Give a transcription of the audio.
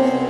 네.